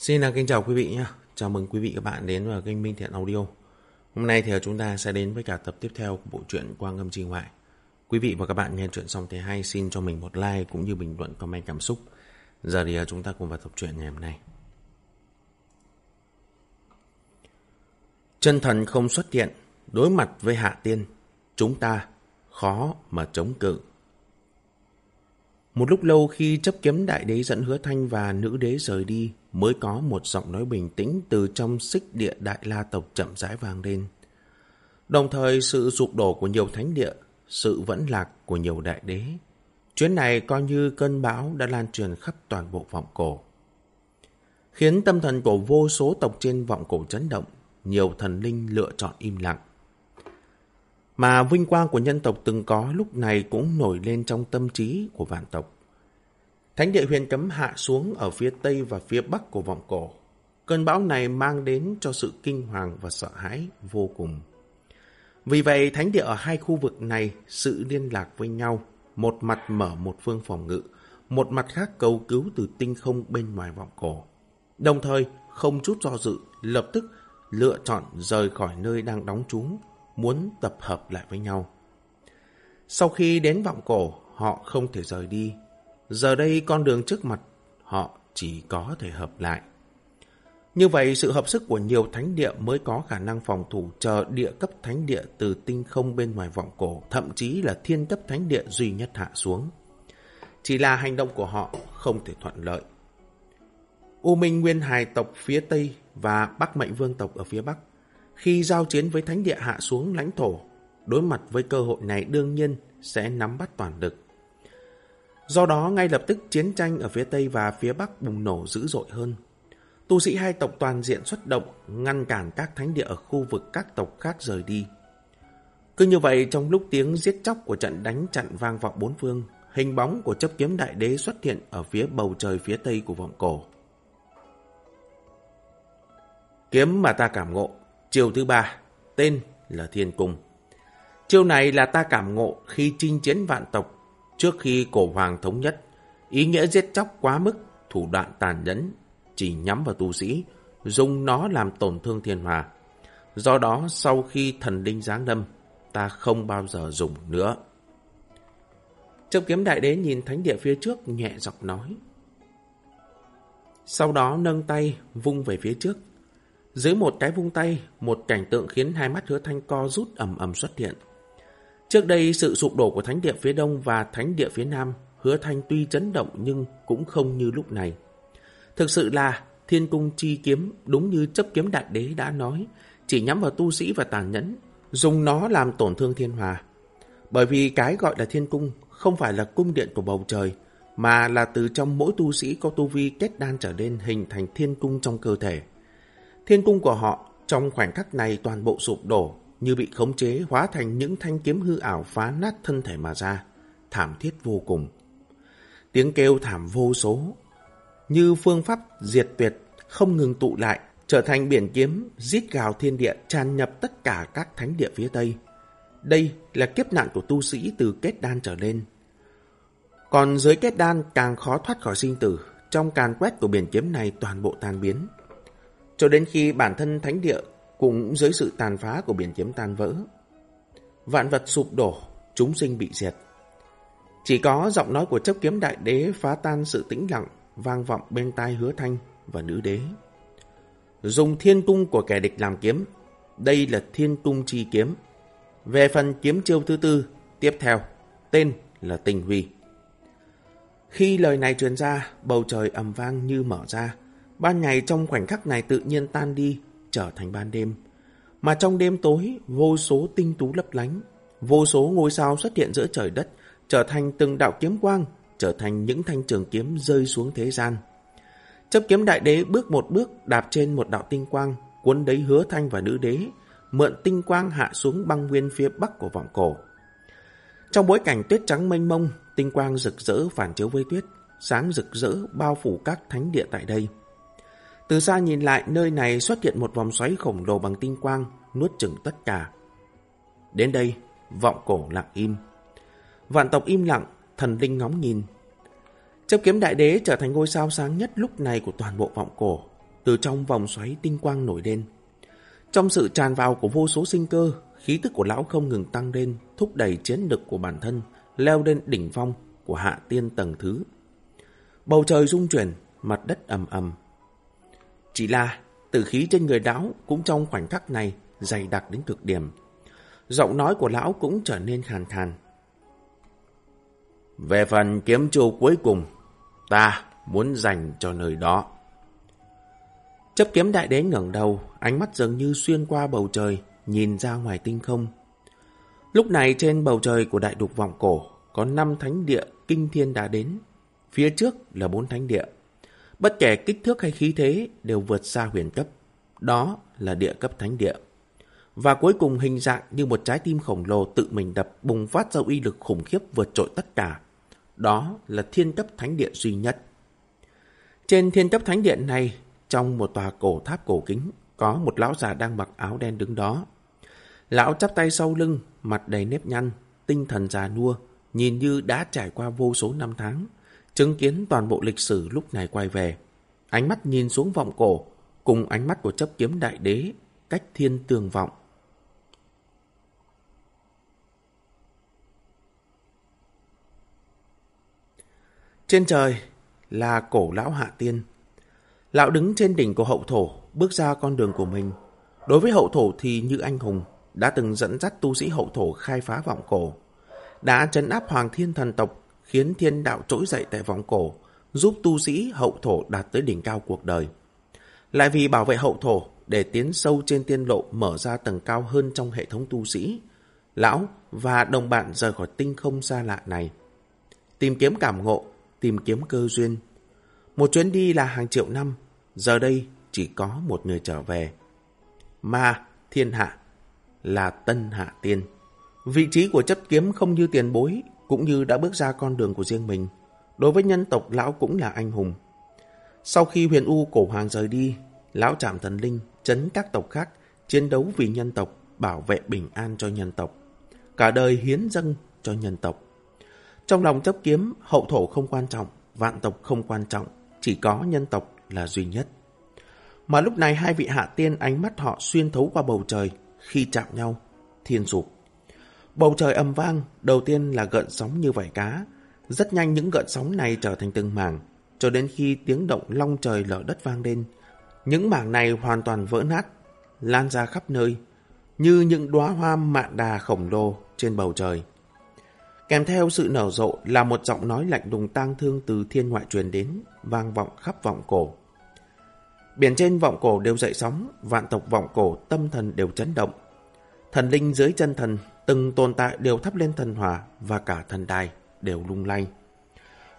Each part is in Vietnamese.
Xin à, kính chào quý vị nhé. Chào mừng quý vị các bạn đến với kênh Minh Thiện Audio. Hôm nay thì chúng ta sẽ đến với cả tập tiếp theo của bộ truyện Quang Âm Chi Ngoại. Quý vị và các bạn nghe chuyện xong thì hay xin cho mình một like cũng như bình luận comment cảm xúc. Giờ thì à, chúng ta cùng vào tập truyện ngày hôm nay. Chân thần không xuất hiện, đối mặt với hạ tiên, chúng ta khó mà chống cự. Một lúc lâu khi chấp kiếm đại đế dẫn hứa thanh và nữ đế rời đi, mới có một giọng nói bình tĩnh từ trong xích địa đại la tộc chậm rãi vang lên. Đồng thời sự sụp đổ của nhiều thánh địa, sự vẫn lạc của nhiều đại đế. Chuyến này coi như cơn bão đã lan truyền khắp toàn bộ vọng cổ. Khiến tâm thần của vô số tộc trên vọng cổ chấn động, nhiều thần linh lựa chọn im lặng. Mà vinh quang của nhân tộc từng có lúc này cũng nổi lên trong tâm trí của vạn tộc. Thánh địa huyền cấm hạ xuống ở phía tây và phía bắc của vọng cổ. Cơn bão này mang đến cho sự kinh hoàng và sợ hãi vô cùng. Vì vậy, thánh địa ở hai khu vực này sự liên lạc với nhau, một mặt mở một phương phòng ngự, một mặt khác cầu cứu từ tinh không bên ngoài vọng cổ. Đồng thời, không chút do dự, lập tức lựa chọn rời khỏi nơi đang đóng trúng muốn tập hợp lại với nhau. Sau khi đến vọng cổ, họ không thể rời đi. Giờ đây con đường trước mặt, họ chỉ có thể hợp lại. Như vậy, sự hợp sức của nhiều thánh địa mới có khả năng phòng thủ chờ địa cấp thánh địa từ tinh không bên ngoài vọng cổ, thậm chí là thiên cấp thánh địa duy nhất hạ xuống. Chỉ là hành động của họ không thể thuận lợi. U Minh Nguyên Hài tộc phía Tây và Bắc Mệnh Vương tộc ở phía Bắc, khi giao chiến với thánh địa hạ xuống lãnh thổ, đối mặt với cơ hội này đương nhiên sẽ nắm bắt toàn lực. Do đó, ngay lập tức chiến tranh ở phía Tây và phía Bắc bùng nổ dữ dội hơn. Tu sĩ hai tộc toàn diện xuất động, ngăn cản các thánh địa ở khu vực các tộc khác rời đi. Cứ như vậy, trong lúc tiếng giết chóc của trận đánh chặn vang vọng bốn phương, hình bóng của chấp kiếm đại đế xuất hiện ở phía bầu trời phía Tây của vọng cổ. Kiếm mà ta cảm ngộ, chiều thứ ba, tên là Thiên Cung. Chiêu này là ta cảm ngộ khi chinh chiến vạn tộc trước khi cổ hoàng thống nhất. Ý nghĩa giết chóc quá mức, thủ đoạn tàn nhẫn, chỉ nhắm vào tu sĩ, dùng nó làm tổn thương thiên hòa. Do đó, sau khi thần linh giáng đâm, ta không bao giờ dùng nữa. Trong kiếm đại đế nhìn thánh địa phía trước nhẹ giọng nói. Sau đó nâng tay vung về phía trước. Dưới một cái vung tay, một cảnh tượng khiến hai mắt hứa thanh co rút ầm ầm xuất hiện. Trước đây, sự sụp đổ của thánh địa phía đông và thánh địa phía nam, hứa thanh tuy chấn động nhưng cũng không như lúc này. Thực sự là thiên cung chi kiếm đúng như chấp kiếm đại đế đã nói, chỉ nhắm vào tu sĩ và tàn nhẫn, dùng nó làm tổn thương thiên hòa. Bởi vì cái gọi là thiên cung không phải là cung điện của bầu trời, mà là từ trong mỗi tu sĩ có tu vi kết đan trở lên hình thành thiên cung trong cơ thể. Thiên cung của họ trong khoảnh khắc này toàn bộ sụp đổ, như bị khống chế hóa thành những thanh kiếm hư ảo phá nát thân thể mà ra, thảm thiết vô cùng. Tiếng kêu thảm vô số, như phương pháp diệt tuyệt không ngừng tụ lại, trở thành biển kiếm giết gào thiên địa tràn nhập tất cả các thánh địa phía Tây. Đây là kiếp nạn của tu sĩ từ kết đan trở lên. Còn dưới kết đan càng khó thoát khỏi sinh tử, trong càn quét của biển kiếm này toàn bộ tan biến. Cho đến khi bản thân thánh địa cũng dưới sự tàn phá của biển kiếm tan vỡ. Vạn vật sụp đổ, chúng sinh bị diệt. Chỉ có giọng nói của chấp kiếm đại đế phá tan sự tĩnh lặng, vang vọng bên tai hứa thanh và nữ đế. Dùng thiên tung của kẻ địch làm kiếm, đây là thiên tung chi kiếm. Về phần kiếm chiêu thứ tư, tiếp theo, tên là tình huy. Khi lời này truyền ra, bầu trời ầm vang như mở ra. Ban ngày trong khoảnh khắc này tự nhiên tan đi, trở thành ban đêm. Mà trong đêm tối, vô số tinh tú lấp lánh, vô số ngôi sao xuất hiện giữa trời đất, trở thành từng đạo kiếm quang, trở thành những thanh trường kiếm rơi xuống thế gian. Chấp kiếm đại đế bước một bước đạp trên một đạo tinh quang, cuốn đấy hứa thanh và nữ đế, mượn tinh quang hạ xuống băng nguyên phía bắc của vọng cổ. Trong bối cảnh tuyết trắng mênh mông, tinh quang rực rỡ phản chiếu với tuyết, sáng rực rỡ bao phủ các thánh địa tại đây. Từ xa nhìn lại, nơi này xuất hiện một vòng xoáy khổng lồ bằng tinh quang, nuốt chửng tất cả. Đến đây, vọng cổ lặng im. Vạn tộc im lặng, thần linh ngóng nhìn. Chấp kiếm đại đế trở thành ngôi sao sáng nhất lúc này của toàn bộ vọng cổ. từ trong vòng xoáy tinh quang nổi lên. Trong sự tràn vào của vô số sinh cơ, khí tức của lão không ngừng tăng lên, thúc đẩy chiến lực của bản thân, leo lên đỉnh phong của hạ tiên tầng thứ. Bầu trời rung chuyển, mặt đất ầm ầm. Chỉ là tử khí trên người lão cũng trong khoảnh khắc này dày đặc đến cực điểm. Giọng nói của lão cũng trở nên khàn khàn. Về phần kiếm chu cuối cùng, ta muốn dành cho nơi đó. Chấp kiếm đại đế ngẩng đầu, ánh mắt dường như xuyên qua bầu trời, nhìn ra ngoài tinh không. Lúc này trên bầu trời của đại đục vọng cổ có năm thánh địa kinh thiên đã đến. Phía trước là bốn thánh địa. Bất kể kích thước hay khí thế đều vượt xa huyền cấp. Đó là địa cấp thánh địa. Và cuối cùng hình dạng như một trái tim khổng lồ tự mình đập bùng phát ra uy lực khủng khiếp vượt trội tất cả. Đó là thiên cấp thánh địa duy nhất. Trên thiên cấp thánh điện này, trong một tòa cổ tháp cổ kính, có một lão già đang mặc áo đen đứng đó. Lão chắp tay sau lưng, mặt đầy nếp nhăn, tinh thần già nua, nhìn như đã trải qua vô số năm tháng, chứng kiến toàn bộ lịch sử lúc này quay về. Ánh mắt nhìn xuống vọng cổ, cùng ánh mắt của chấp kiếm đại đế, cách thiên tường vọng. Trên trời là cổ lão hạ tiên. Lão đứng trên đỉnh của hậu thổ, bước ra con đường của mình. Đối với hậu thổ thì như anh hùng, đã từng dẫn dắt tu sĩ hậu thổ khai phá vọng cổ. Đã trấn áp hoàng thiên thần tộc, khiến thiên đạo trỗi dậy tại vòng cổ, giúp tu sĩ hậu thổ đạt tới đỉnh cao cuộc đời. Lại vì bảo vệ hậu thổ để tiến sâu trên tiên lộ mở ra tầng cao hơn trong hệ thống tu sĩ, lão và đồng bạn rời khỏi tinh không xa lạ này. Tìm kiếm cảm ngộ, tìm kiếm cơ duyên. Một chuyến đi là hàng triệu năm, giờ đây chỉ có một người trở về. Ma, thiên hạ, là tân hạ tiên. Vị trí của chấp kiếm không như tiền bối, cũng như đã bước ra con đường của riêng mình. Đối với nhân tộc, lão cũng là anh hùng. Sau khi huyền U cổ hoàng rời đi, lão chạm thần linh, chấn các tộc khác, chiến đấu vì nhân tộc, bảo vệ bình an cho nhân tộc. Cả đời hiến dâng cho nhân tộc. Trong lòng chấp kiếm, hậu thổ không quan trọng, vạn tộc không quan trọng, chỉ có nhân tộc là duy nhất. Mà lúc này hai vị hạ tiên ánh mắt họ xuyên thấu qua bầu trời, khi chạm nhau, thiên sụp. Bầu trời âm vang, đầu tiên là gợn sóng như vảy cá. Rất nhanh những gợn sóng này trở thành từng mảng, cho đến khi tiếng động long trời lở đất vang lên. Những mảng này hoàn toàn vỡ nát, lan ra khắp nơi, như những đóa hoa mạn đà khổng lồ trên bầu trời. Kèm theo sự nở rộ là một giọng nói lạnh lùng tang thương từ thiên ngoại truyền đến, vang vọng khắp vọng cổ. Biển trên vọng cổ đều dậy sóng, vạn tộc vọng cổ tâm thần đều chấn động. Thần linh dưới chân thần, từng tồn tại đều thắp lên thần hỏa và cả thần đài đều lung lay.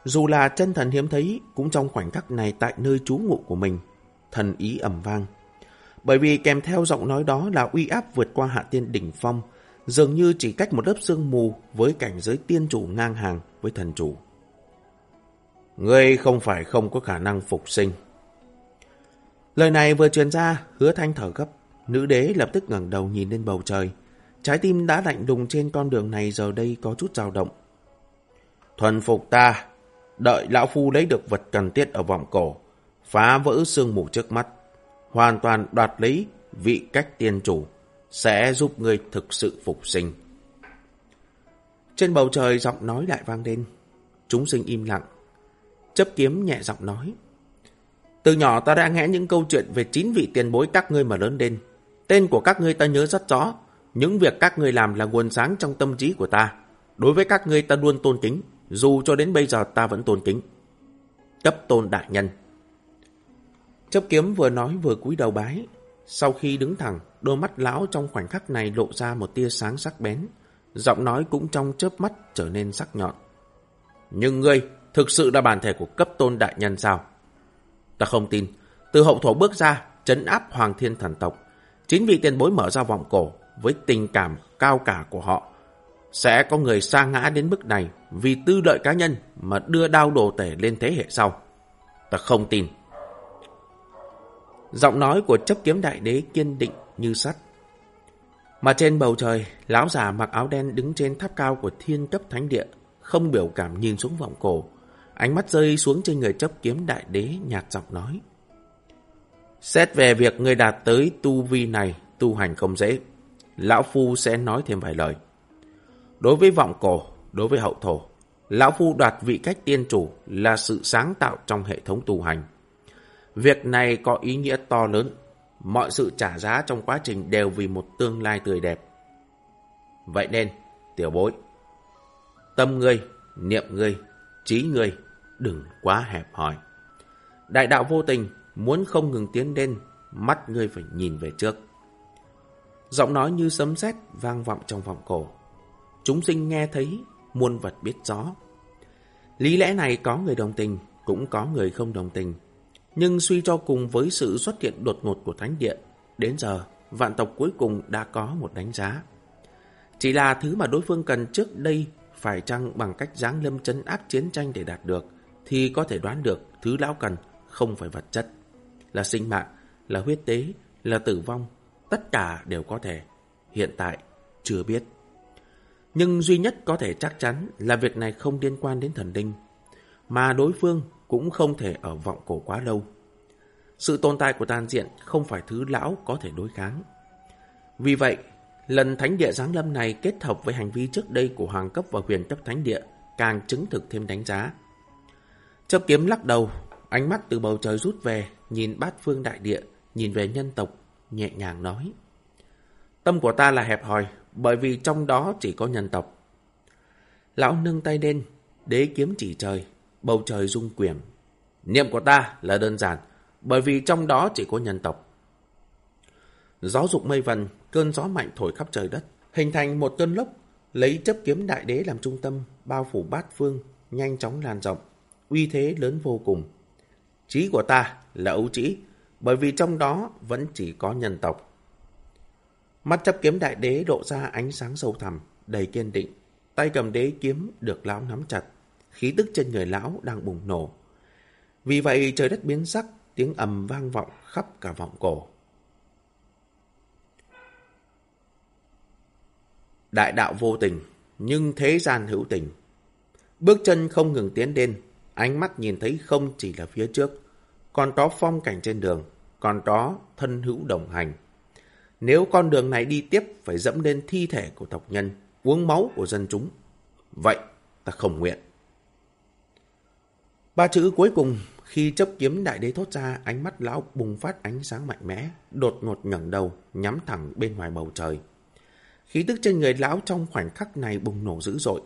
Dù là chân thần hiếm thấy, cũng trong khoảnh khắc này tại nơi trú ngụ của mình, thần ý ẩm vang. Bởi vì kèm theo giọng nói đó là uy áp vượt qua hạ tiên đỉnh phong, dường như chỉ cách một lớp sương mù với cảnh giới tiên chủ ngang hàng với thần chủ. Ngươi không phải không có khả năng phục sinh. Lời này vừa truyền ra, hứa thanh thở gấp. Nữ đế lập tức ngẩng đầu nhìn lên bầu trời. Trái tim đã lạnh đùng trên con đường này giờ đây có chút dao động. Thuần phục ta, đợi lão phu lấy được vật cần thiết ở vòng cổ, phá vỡ sương mù trước mắt, hoàn toàn đoạt lấy vị cách tiên chủ, sẽ giúp người thực sự phục sinh. Trên bầu trời giọng nói lại vang lên. Chúng sinh im lặng. Chấp kiếm nhẹ giọng nói. Từ nhỏ ta đã nghe những câu chuyện về chín vị tiền bối các ngươi mà lớn lên. Tên của các ngươi ta nhớ rất rõ. Những việc các ngươi làm là nguồn sáng trong tâm trí của ta. Đối với các ngươi ta luôn tôn kính, dù cho đến bây giờ ta vẫn tôn kính. Cấp tôn đại nhân. Chấp kiếm vừa nói vừa cúi đầu bái. Sau khi đứng thẳng, đôi mắt lão trong khoảnh khắc này lộ ra một tia sáng sắc bén. Giọng nói cũng trong chớp mắt trở nên sắc nhọn. Nhưng ngươi thực sự là bản thể của cấp tôn đại nhân sao? Ta không tin. Từ hậu thổ bước ra, chấn áp hoàng thiên thần tộc. Chính vì tiền bối mở ra vòng cổ với tình cảm cao cả của họ. Sẽ có người sa ngã đến mức này vì tư lợi cá nhân mà đưa đao đồ tể lên thế hệ sau. Ta không tin. Giọng nói của chấp kiếm đại đế kiên định như sắt. Mà trên bầu trời, lão già mặc áo đen đứng trên tháp cao của thiên cấp thánh địa, không biểu cảm nhìn xuống vọng cổ. Ánh mắt rơi xuống trên người chấp kiếm đại đế nhạt giọng nói. Xét về việc người đạt tới tu vi này, tu hành không dễ. Lão Phu sẽ nói thêm vài lời. Đối với vọng cổ, đối với hậu thổ, Lão Phu đoạt vị cách tiên chủ là sự sáng tạo trong hệ thống tu hành. Việc này có ý nghĩa to lớn. Mọi sự trả giá trong quá trình đều vì một tương lai tươi đẹp. Vậy nên, tiểu bối, tâm ngươi, niệm ngươi, trí ngươi, đừng quá hẹp hòi. Đại đạo vô tình, muốn không ngừng tiến lên, mắt ngươi phải nhìn về trước. Giọng nói như sấm sét vang vọng trong vòng cổ. Chúng sinh nghe thấy, muôn vật biết rõ. Lý lẽ này có người đồng tình, cũng có người không đồng tình. Nhưng suy cho cùng với sự xuất hiện đột ngột của Thánh Điện, đến giờ, vạn tộc cuối cùng đã có một đánh giá. Chỉ là thứ mà đối phương cần trước đây phải chăng bằng cách giáng lâm chấn áp chiến tranh để đạt được, thì có thể đoán được thứ lão cần không phải vật chất. Là sinh mạng, là huyết tế, là tử vong, tất cả đều có thể. Hiện tại, chưa biết. Nhưng duy nhất có thể chắc chắn là việc này không liên quan đến thần linh, mà đối phương cũng không thể ở vọng cổ quá lâu. Sự tồn tại của tàn diện không phải thứ lão có thể đối kháng. Vì vậy, lần thánh địa giáng lâm này kết hợp với hành vi trước đây của hoàng cấp và huyền cấp thánh địa càng chứng thực thêm đánh giá. Chấp kiếm lắc đầu, ánh mắt từ bầu trời rút về, nhìn bát phương đại địa, nhìn về nhân tộc, nhẹ nhàng nói. Tâm của ta là hẹp hòi, bởi vì trong đó chỉ có nhân tộc. Lão nâng tay lên, đế kiếm chỉ trời, bầu trời rung quyển. Niệm của ta là đơn giản, bởi vì trong đó chỉ có nhân tộc. Gió dục mây vần, cơn gió mạnh thổi khắp trời đất, hình thành một cơn lốc, lấy chấp kiếm đại đế làm trung tâm, bao phủ bát phương, nhanh chóng lan rộng, uy thế lớn vô cùng. Chí của ta là ấu trí, bởi vì trong đó vẫn chỉ có nhân tộc. Mắt chấp kiếm đại đế độ ra ánh sáng sâu thẳm, đầy kiên định. Tay cầm đế kiếm được lão nắm chặt. Khí tức trên người lão đang bùng nổ. Vì vậy trời đất biến sắc, tiếng ầm vang vọng khắp cả vọng cổ. Đại đạo vô tình, nhưng thế gian hữu tình. Bước chân không ngừng tiến lên, ánh mắt nhìn thấy không chỉ là phía trước, còn có phong cảnh trên đường, còn có thân hữu đồng hành. Nếu con đường này đi tiếp phải dẫm lên thi thể của tộc nhân, uống máu của dân chúng. Vậy ta không nguyện. Ba chữ cuối cùng khi chấp kiếm đại đế thốt ra ánh mắt lão bùng phát ánh sáng mạnh mẽ, đột ngột ngẩng đầu, nhắm thẳng bên ngoài bầu trời. Khí tức trên người lão trong khoảnh khắc này bùng nổ dữ dội.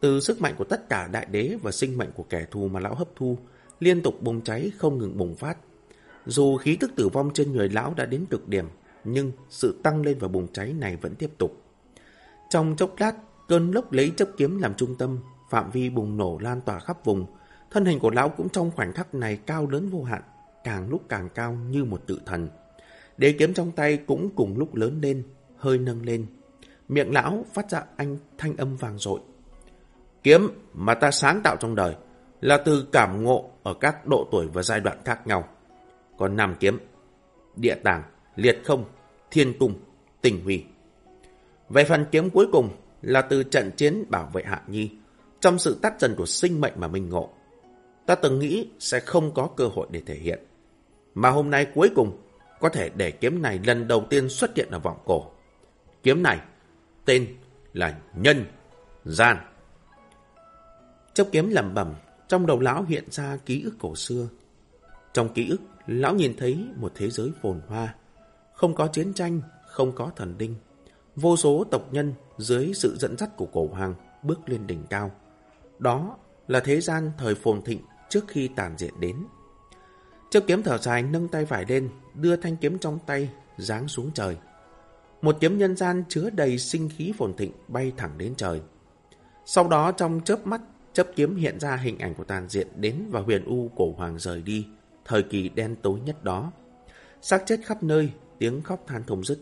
Từ sức mạnh của tất cả đại đế và sinh mệnh của kẻ thù mà lão hấp thu, liên tục bùng cháy không ngừng bùng phát. Dù khí tức tử vong trên người lão đã đến cực điểm, nhưng sự tăng lên và bùng cháy này vẫn tiếp tục. Trong chốc lát, cơn lốc lấy chấp kiếm làm trung tâm, phạm vi bùng nổ lan tỏa khắp vùng. Thân hình của lão cũng trong khoảnh khắc này cao lớn vô hạn, càng lúc càng cao như một tự thần. Đế kiếm trong tay cũng cùng lúc lớn lên, hơi nâng lên. Miệng lão phát ra anh thanh âm vàng dội. Kiếm mà ta sáng tạo trong đời là từ cảm ngộ ở các độ tuổi và giai đoạn khác nhau. Còn năm kiếm, địa tàng, liệt không, thiên cung, tình huy. Về phần kiếm cuối cùng là từ trận chiến bảo vệ Hạ Nhi, trong sự tắt dần của sinh mệnh mà mình ngộ. Ta từng nghĩ sẽ không có cơ hội để thể hiện. Mà hôm nay cuối cùng có thể để kiếm này lần đầu tiên xuất hiện ở vọng cổ. Kiếm này tên là Nhân Gian. trong kiếm lẩm bẩm, trong đầu lão hiện ra ký ức cổ xưa. Trong ký ức, lão nhìn thấy một thế giới phồn hoa, không có chiến tranh, không có thần đinh. Vô số tộc nhân dưới sự dẫn dắt của cổ hoàng bước lên đỉnh cao. Đó là thế gian thời phồn thịnh trước khi tàn diện đến. Chấp kiếm thở dài nâng tay phải lên, đưa thanh kiếm trong tay, giáng xuống trời. Một kiếm nhân gian chứa đầy sinh khí phồn thịnh bay thẳng đến trời. Sau đó trong chớp mắt, chấp kiếm hiện ra hình ảnh của tàn diện đến và huyền u cổ hoàng rời đi, thời kỳ đen tối nhất đó. xác chết khắp nơi, tiếng khóc than không dứt.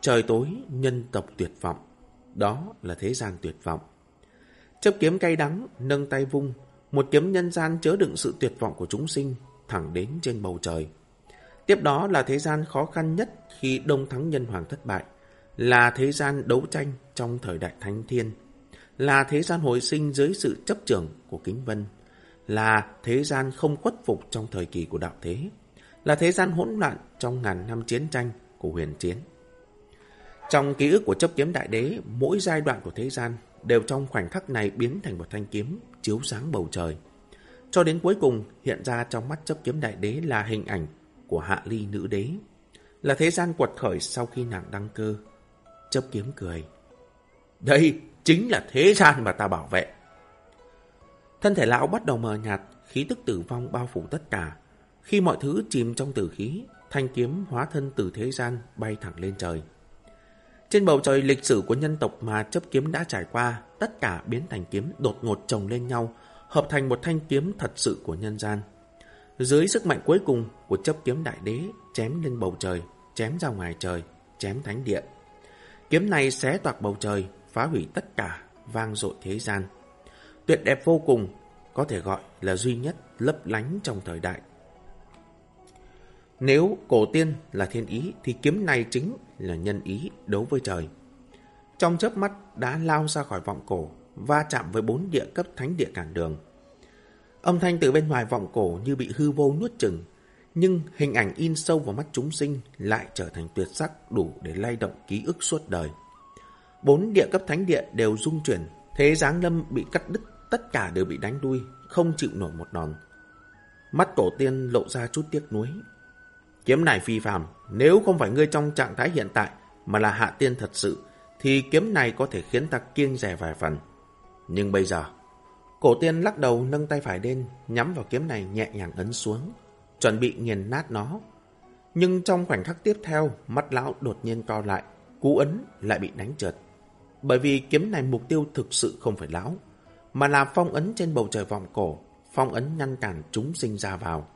Trời tối, nhân tộc tuyệt vọng. Đó là thế gian tuyệt vọng. Chấp kiếm cay đắng, nâng tay vung, một kiếm nhân gian chứa đựng sự tuyệt vọng của chúng sinh, thẳng đến trên bầu trời. Tiếp đó là thế gian khó khăn nhất khi Đông Thắng Nhân Hoàng thất bại, là thế gian đấu tranh trong thời đại Thánh Thiên, là thế gian hồi sinh dưới sự chấp trưởng của Kính Vân, là thế gian không khuất phục trong thời kỳ của đạo thế, là thế gian hỗn loạn trong ngàn năm chiến tranh của huyền chiến. Trong ký ức của chấp kiếm đại đế, mỗi giai đoạn của thế gian đều trong khoảnh khắc này biến thành một thanh kiếm chiếu sáng bầu trời. Cho đến cuối cùng hiện ra trong mắt chấp kiếm đại đế là hình ảnh của hạ ly nữ đế. Là thế gian quật khởi sau khi nàng đăng cơ. Chấp kiếm cười. Đây chính là thế gian mà ta bảo vệ. Thân thể lão bắt đầu mờ nhạt, khí tức tử vong bao phủ tất cả. Khi mọi thứ chìm trong tử khí, thanh kiếm hóa thân từ thế gian bay thẳng lên trời. Trên bầu trời lịch sử của nhân tộc mà chấp kiếm đã trải qua, tất cả biến thành kiếm đột ngột chồng lên nhau, hợp thành một thanh kiếm thật sự của nhân gian. Dưới sức mạnh cuối cùng của chấp kiếm đại đế, chém lên bầu trời, chém ra ngoài trời, chém thánh địa. Kiếm này xé toạc bầu trời, phá hủy tất cả, vang dội thế gian. Tuyệt đẹp vô cùng, có thể gọi là duy nhất lấp lánh trong thời đại. Nếu cổ tiên là thiên ý thì kiếm này chính là nhân ý đấu với trời. Trong chớp mắt đã lao ra khỏi vọng cổ, va chạm với bốn địa cấp thánh địa cản đường. Âm thanh từ bên ngoài vọng cổ như bị hư vô nuốt chừng, nhưng hình ảnh in sâu vào mắt chúng sinh lại trở thành tuyệt sắc đủ để lay động ký ức suốt đời. Bốn địa cấp thánh địa đều rung chuyển, thế giáng lâm bị cắt đứt, tất cả đều bị đánh đuôi, không chịu nổi một đòn. Mắt cổ tiên lộ ra chút tiếc nuối. Kiếm này phi phàm, nếu không phải ngươi trong trạng thái hiện tại mà là hạ tiên thật sự, thì kiếm này có thể khiến ta kiêng rẻ vài phần. Nhưng bây giờ, cổ tiên lắc đầu nâng tay phải lên, nhắm vào kiếm này nhẹ nhàng ấn xuống, chuẩn bị nghiền nát nó. Nhưng trong khoảnh khắc tiếp theo, mắt lão đột nhiên co lại, cú ấn lại bị đánh trượt. Bởi vì kiếm này mục tiêu thực sự không phải lão, mà là phong ấn trên bầu trời vọng cổ, phong ấn ngăn cản chúng sinh ra vào.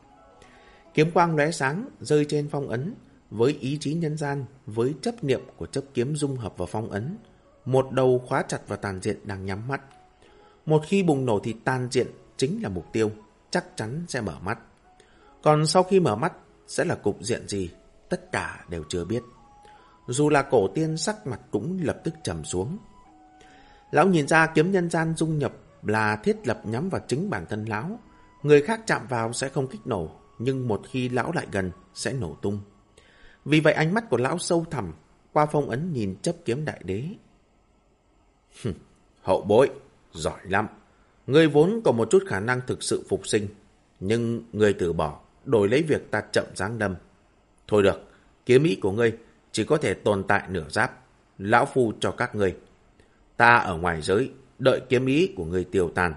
Kiếm quang lóe sáng rơi trên phong ấn, với ý chí nhân gian, với chấp niệm của chấp kiếm dung hợp vào phong ấn, một đầu khóa chặt vào tàn diện đang nhắm mắt. Một khi bùng nổ thì tàn diện chính là mục tiêu, chắc chắn sẽ mở mắt. Còn sau khi mở mắt sẽ là cục diện gì, tất cả đều chưa biết. Dù là cổ tiên sắc mặt cũng lập tức trầm xuống. Lão nhìn ra kiếm nhân gian dung nhập là thiết lập nhắm vào chính bản thân lão. Người khác chạm vào sẽ không kích nổ, nhưng một khi lão lại gần sẽ nổ tung. Vì vậy ánh mắt của lão sâu thẳm, qua phong ấn nhìn chấp kiếm đại đế. Hậu bối, giỏi lắm. Ngươi vốn có một chút khả năng thực sự phục sinh, nhưng ngươi từ bỏ, đổi lấy việc ta chậm giáng đâm. Thôi được, kiếm ý của ngươi chỉ có thể tồn tại nửa giáp. Lão phu cho các ngươi. Ta ở ngoài giới, đợi kiếm ý của người tiêu tàn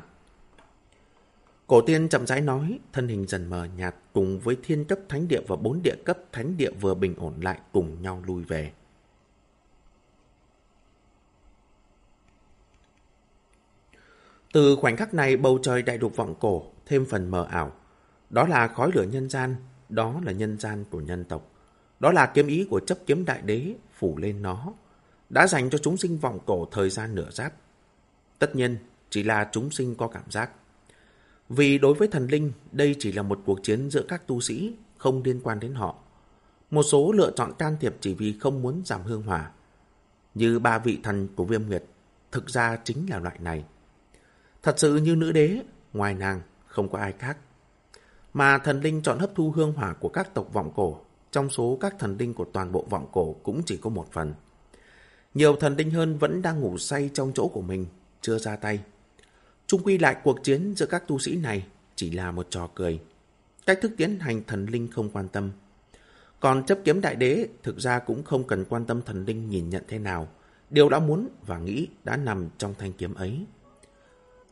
Cổ tiên chậm rãi nói, thân hình dần mờ nhạt cùng với thiên cấp thánh địa và bốn địa cấp thánh địa vừa bình ổn lại cùng nhau lui về. Từ khoảnh khắc này bầu trời đại đục vọng cổ thêm phần mờ ảo. Đó là khói lửa nhân gian, đó là nhân gian của nhân tộc. Đó là kiếm ý của chấp kiếm đại đế phủ lên nó, đã dành cho chúng sinh vọng cổ thời gian nửa giáp. Tất nhiên, chỉ là chúng sinh có cảm giác. Vì đối với thần linh, đây chỉ là một cuộc chiến giữa các tu sĩ, không liên quan đến họ. Một số lựa chọn can thiệp chỉ vì không muốn giảm hương hỏa. Như ba vị thần của viêm nguyệt, thực ra chính là loại này. Thật sự như nữ đế, ngoài nàng, không có ai khác. Mà thần linh chọn hấp thu hương hỏa của các tộc vọng cổ, trong số các thần linh của toàn bộ vọng cổ cũng chỉ có một phần. Nhiều thần linh hơn vẫn đang ngủ say trong chỗ của mình, chưa ra tay. Trung quy lại cuộc chiến giữa các tu sĩ này chỉ là một trò cười. Cách thức tiến hành thần linh không quan tâm. Còn chấp kiếm đại đế thực ra cũng không cần quan tâm thần linh nhìn nhận thế nào. Điều đã muốn và nghĩ đã nằm trong thanh kiếm ấy.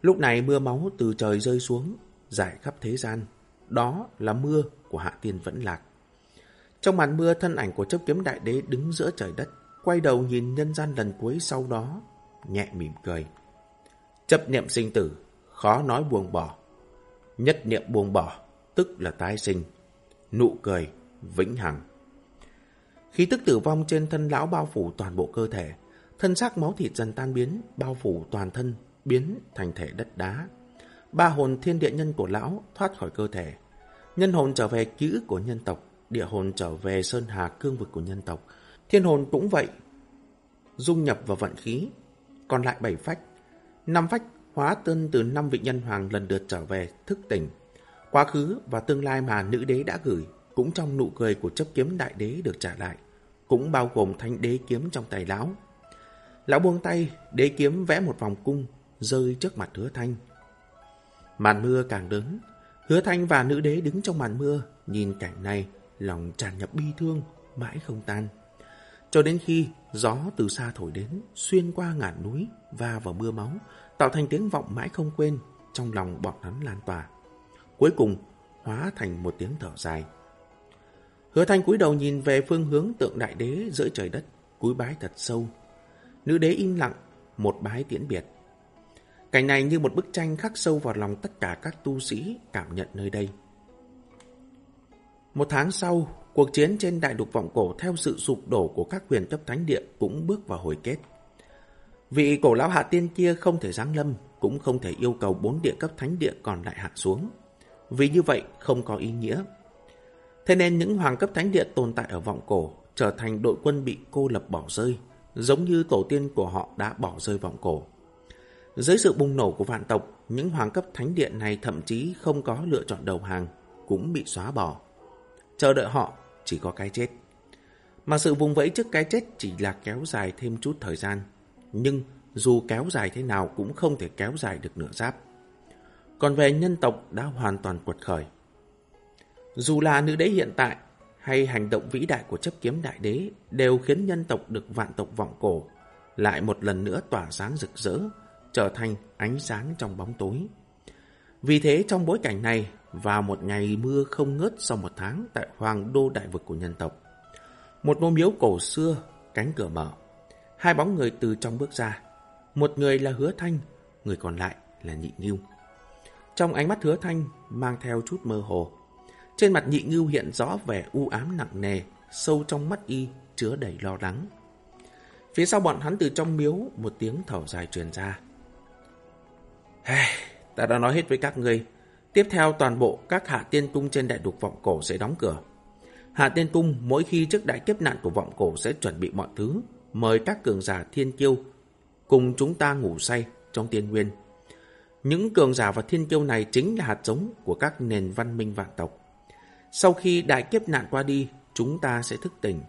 Lúc này mưa máu từ trời rơi xuống, giải khắp thế gian. Đó là mưa của hạ tiên vẫn lạc. Trong màn mưa, thân ảnh của chấp kiếm đại đế đứng giữa trời đất, quay đầu nhìn nhân gian lần cuối sau đó, nhẹ mỉm cười. Chấp niệm sinh tử, khó nói buông bỏ. Nhất niệm buông bỏ, tức là tái sinh. Nụ cười, vĩnh hằng. Khí tức tử vong trên thân lão bao phủ toàn bộ cơ thể. Thân xác máu thịt dần tan biến, bao phủ toàn thân, biến thành thể đất đá. Ba hồn thiên địa nhân của lão thoát khỏi cơ thể. Nhân hồn trở về ký ức của nhân tộc, địa hồn trở về sơn hà cương vực của nhân tộc. Thiên hồn cũng vậy, dung nhập vào vận khí. Còn lại bảy phách Năm phách hóa tân từ năm vị nhân hoàng lần lượt trở về thức tỉnh. Quá khứ và tương lai mà nữ đế đã gửi cũng trong nụ cười của chấp kiếm đại đế được trả lại, cũng bao gồm thanh đế kiếm trong tay lão. Lão buông tay, đế kiếm vẽ một vòng cung, rơi trước mặt hứa thanh. Màn mưa càng lớn, hứa thanh và nữ đế đứng trong màn mưa, nhìn cảnh này, lòng tràn nhập bi thương, mãi không tan. Cho đến khi gió từ xa thổi đến, xuyên qua ngàn núi, va vào mưa máu, tạo thành tiếng vọng mãi không quên, trong lòng bọn hắn lan tỏa. Cuối cùng, hóa thành một tiếng thở dài. Hứa thanh cúi đầu nhìn về phương hướng tượng đại đế giữa trời đất, cúi bái thật sâu. Nữ đế im lặng, một bái tiễn biệt. Cảnh này như một bức tranh khắc sâu vào lòng tất cả các tu sĩ cảm nhận nơi đây. Một tháng sau, cuộc chiến trên đại đục vọng cổ theo sự sụp đổ của các quyền cấp thánh địa cũng bước vào hồi kết. Vị cổ lão hạ tiên kia không thể giáng lâm, cũng không thể yêu cầu bốn địa cấp thánh địa còn lại hạ xuống. Vì như vậy không có ý nghĩa. Thế nên những hoàng cấp thánh địa tồn tại ở vọng cổ trở thành đội quân bị cô lập bỏ rơi, giống như tổ tiên của họ đã bỏ rơi vọng cổ. Dưới sự bùng nổ của vạn tộc, những hoàng cấp thánh điện này thậm chí không có lựa chọn đầu hàng, cũng bị xóa bỏ. Chờ đợi họ chỉ có cái chết. Mà sự vùng vẫy trước cái chết chỉ là kéo dài thêm chút thời gian. Nhưng dù kéo dài thế nào cũng không thể kéo dài được nửa giáp. Còn về nhân tộc đã hoàn toàn quật khởi. Dù là nữ đế hiện tại hay hành động vĩ đại của chấp kiếm đại đế đều khiến nhân tộc được vạn tộc vọng cổ lại một lần nữa tỏa sáng rực rỡ, trở thành ánh sáng trong bóng tối. Vì thế trong bối cảnh này, vào một ngày mưa không ngớt sau một tháng tại hoàng đô đại vực của nhân tộc, một ngôi miếu cổ xưa, cánh cửa mở, hai bóng người từ trong bước ra. Một người là hứa thanh, người còn lại là nhị Ngưu. Trong ánh mắt hứa thanh mang theo chút mơ hồ. Trên mặt nhị ngưu hiện rõ vẻ u ám nặng nề, sâu trong mắt y chứa đầy lo lắng. Phía sau bọn hắn từ trong miếu một tiếng thở dài truyền ra. Hey, ta đã nói hết với các ngươi. Tiếp theo toàn bộ các hạ tiên cung trên đại đục vọng cổ sẽ đóng cửa. Hạ tiên cung mỗi khi trước đại kiếp nạn của vọng cổ sẽ chuẩn bị mọi thứ, mời các cường giả thiên kiêu cùng chúng ta ngủ say trong tiên nguyên. Những cường giả và thiên kiêu này chính là hạt giống của các nền văn minh vạn tộc. Sau khi đại kiếp nạn qua đi, chúng ta sẽ thức tỉnh.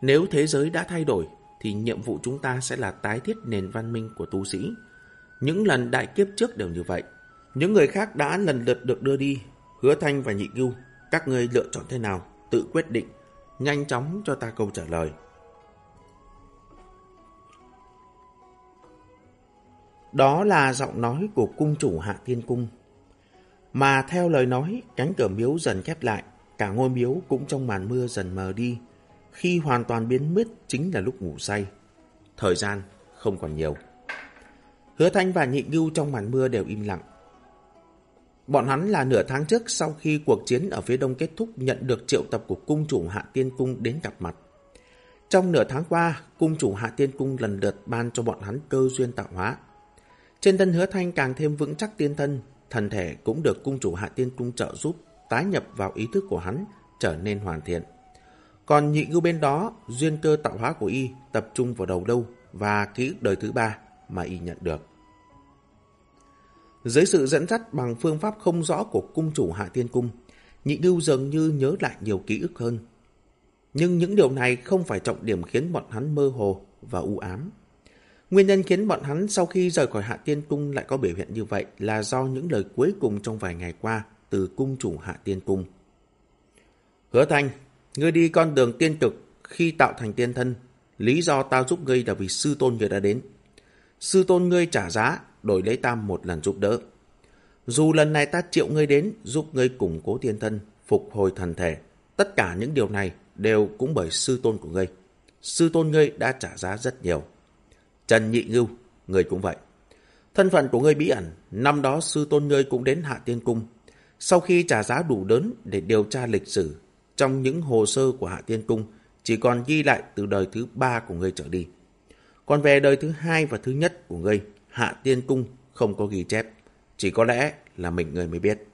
Nếu thế giới đã thay đổi, thì nhiệm vụ chúng ta sẽ là tái thiết nền văn minh của tu sĩ. Những lần đại kiếp trước đều như vậy. Những người khác đã lần lượt được đưa đi. Hứa Thanh và Nhị Cưu, các người lựa chọn thế nào, tự quyết định. Nhanh chóng cho ta câu trả lời. Đó là giọng nói của cung chủ Hạ Thiên Cung. Mà theo lời nói, cánh cửa miếu dần khép lại, cả ngôi miếu cũng trong màn mưa dần mờ đi. Khi hoàn toàn biến mất chính là lúc ngủ say. Thời gian không còn nhiều. Hứa Thanh và Nhị Ngưu trong màn mưa đều im lặng. Bọn hắn là nửa tháng trước sau khi cuộc chiến ở phía đông kết thúc nhận được triệu tập của cung chủ Hạ Tiên Cung đến gặp mặt. Trong nửa tháng qua, cung chủ Hạ Tiên Cung lần lượt ban cho bọn hắn cơ duyên tạo hóa. Trên thân hứa thanh càng thêm vững chắc tiên thân, thần thể cũng được cung chủ Hạ Tiên Cung trợ giúp, tái nhập vào ý thức của hắn, trở nên hoàn thiện. Còn nhị ngưu bên đó, duyên cơ tạo hóa của y tập trung vào đầu lâu và ký ức đời thứ ba mà y nhận được. Dưới sự dẫn dắt bằng phương pháp không rõ của cung chủ Hạ Tiên Cung, nhị Đưu dường như nhớ lại nhiều ký ức hơn. Nhưng những điều này không phải trọng điểm khiến bọn hắn mơ hồ và u ám. Nguyên nhân khiến bọn hắn sau khi rời khỏi Hạ Tiên Cung lại có biểu hiện như vậy là do những lời cuối cùng trong vài ngày qua từ cung chủ Hạ Tiên Cung. Hứa Thanh, ngươi đi con đường tiên cực khi tạo thành tiên thân, lý do tao giúp ngươi là vì sư tôn ngươi đã đến. Sư tôn ngươi trả giá, đổi lấy tam một lần giúp đỡ. Dù lần này ta triệu ngươi đến giúp ngươi củng cố tiên thân, phục hồi thần thể, tất cả những điều này đều cũng bởi sư tôn của ngươi. Sư tôn ngươi đã trả giá rất nhiều. Trần Nhị Ngưu, ngươi cũng vậy. Thân phận của ngươi bí ẩn, năm đó sư tôn ngươi cũng đến Hạ Tiên Cung. Sau khi trả giá đủ đớn để điều tra lịch sử, trong những hồ sơ của Hạ Tiên Cung chỉ còn ghi lại từ đời thứ ba của ngươi trở đi. Còn về đời thứ hai và thứ nhất của ngươi, Hạ Tiên Cung không có ghi chép, chỉ có lẽ là mình người mới biết.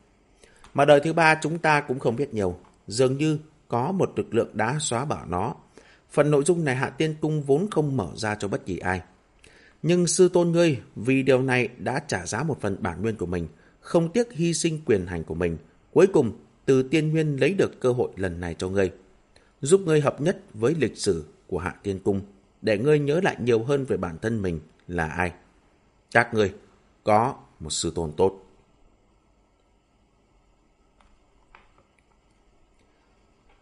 Mà đời thứ ba chúng ta cũng không biết nhiều, dường như có một lực lượng đã xóa bỏ nó. Phần nội dung này Hạ Tiên Cung vốn không mở ra cho bất kỳ ai. Nhưng sư tôn ngươi vì điều này đã trả giá một phần bản nguyên của mình, không tiếc hy sinh quyền hành của mình. Cuối cùng, từ tiên nguyên lấy được cơ hội lần này cho ngươi. Giúp ngươi hợp nhất với lịch sử của Hạ Tiên Cung, để ngươi nhớ lại nhiều hơn về bản thân mình là ai. Các ngươi có một sư tôn tốt.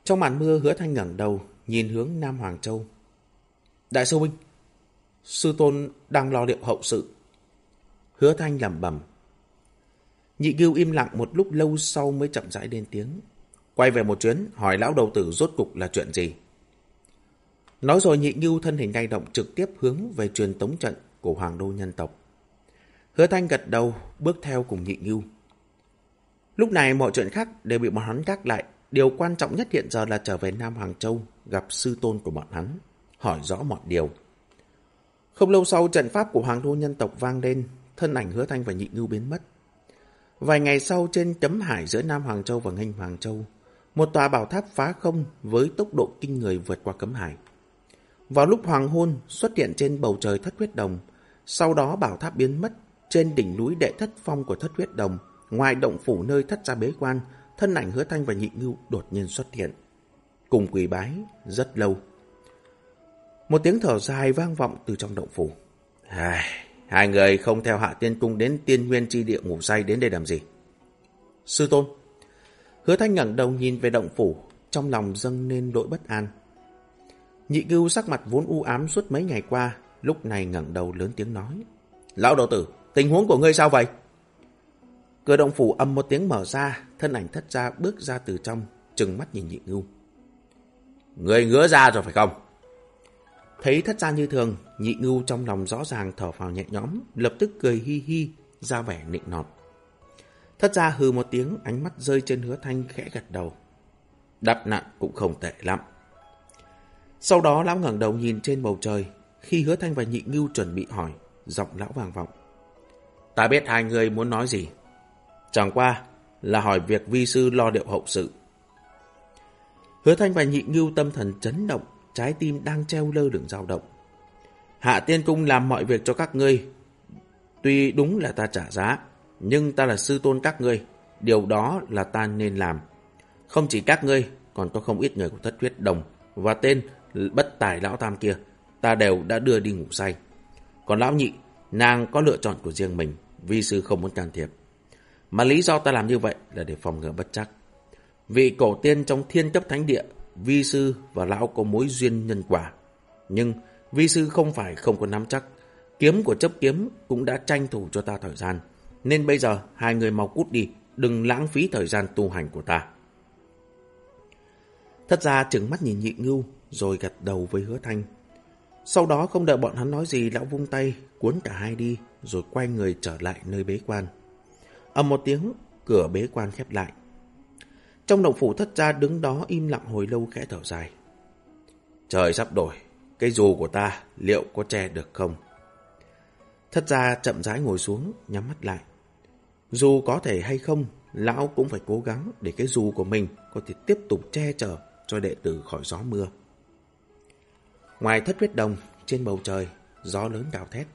Trong màn mưa hứa thanh ngẩng đầu, nhìn hướng Nam Hoàng Châu. Đại sư huynh, sư tôn đang lo liệu hậu sự. Hứa thanh lẩm bẩm. Nhị Gưu im lặng một lúc lâu sau mới chậm rãi lên tiếng. Quay về một chuyến, hỏi lão đầu tử rốt cục là chuyện gì. Nói rồi nhị Gưu thân hình ngay động trực tiếp hướng về truyền tống trận của Hoàng đô nhân tộc. Hứa thanh gật đầu, bước theo cùng nhị ngưu. Lúc này mọi chuyện khác đều bị bọn hắn gác lại. Điều quan trọng nhất hiện giờ là trở về Nam Hoàng Châu, gặp sư tôn của bọn hắn, hỏi rõ mọi điều. Không lâu sau, trận pháp của Hoàng đô nhân tộc vang lên, thân ảnh hứa thanh và nhị ngưu biến mất. Vài ngày sau trên chấm hải giữa Nam Hoàng Châu và Nghênh Hoàng Châu, một tòa bảo tháp phá không với tốc độ kinh người vượt qua cấm hải. Vào lúc hoàng hôn xuất hiện trên bầu trời thất huyết đồng, sau đó bảo tháp biến mất trên đỉnh núi đệ thất phong của thất huyết đồng, ngoài động phủ nơi thất gia bế quan, thân ảnh hứa thanh và nhị ngưu đột nhiên xuất hiện. Cùng quỳ bái rất lâu. Một tiếng thở dài vang vọng từ trong động phủ. Ai, hai người không theo hạ tiên cung đến tiên nguyên chi địa ngủ say đến đây làm gì? Sư tôn. Hứa thanh ngẩng đầu nhìn về động phủ, trong lòng dâng lên nỗi bất an. Nhị ngưu sắc mặt vốn u ám suốt mấy ngày qua, lúc này ngẩng đầu lớn tiếng nói. Lão đầu tử, tình huống của ngươi sao vậy? Cửa động phủ âm một tiếng mở ra, thân ảnh thất ra bước ra từ trong, trừng mắt nhìn nhị ngưu. Người ngứa ra rồi phải không? Thấy thất gia như thường, nhị ngưu trong lòng rõ ràng thở phào nhẹ nhõm, lập tức cười hi hi, ra vẻ nịnh nọt. Thất gia hừ một tiếng, ánh mắt rơi trên hứa thanh khẽ gật đầu. Đắp nặng cũng không tệ lắm. Sau đó lão ngẩng đầu nhìn trên bầu trời, khi hứa thanh và nhị ngưu chuẩn bị hỏi, giọng lão vàng vọng. Ta biết hai người muốn nói gì. Chẳng qua là hỏi việc vi sư lo điệu hậu sự. Hứa thanh và nhị ngưu tâm thần chấn động, trái tim đang treo lơ lửng dao động. Hạ tiên cung làm mọi việc cho các ngươi. Tuy đúng là ta trả giá, nhưng ta là sư tôn các ngươi. Điều đó là ta nên làm. Không chỉ các ngươi, còn có không ít người của thất huyết đồng và tên bất tài lão tam kia, ta đều đã đưa đi ngủ say. Còn lão nhị, nàng có lựa chọn của riêng mình, vi sư không muốn can thiệp. Mà lý do ta làm như vậy là để phòng ngừa bất chắc. Vị cổ tiên trong thiên cấp thánh địa, vi sư và lão có mối duyên nhân quả. Nhưng vi sư không phải không có nắm chắc. Kiếm của chấp kiếm cũng đã tranh thủ cho ta thời gian. Nên bây giờ hai người mau cút đi, đừng lãng phí thời gian tu hành của ta. Thất ra trừng mắt nhìn nhị ngưu, rồi gật đầu với hứa thanh. Sau đó không đợi bọn hắn nói gì, lão vung tay, cuốn cả hai đi, rồi quay người trở lại nơi bế quan. Ầm một tiếng, cửa bế quan khép lại. Trong động phủ thất gia đứng đó im lặng hồi lâu khẽ thở dài. Trời sắp đổi, cây dù của ta liệu có che được không? Thất gia chậm rãi ngồi xuống, nhắm mắt lại. Dù có thể hay không, lão cũng phải cố gắng để cái dù của mình có thể tiếp tục che chở cho đệ tử khỏi gió mưa. Ngoài thất huyết đồng, trên bầu trời, gió lớn gào thét.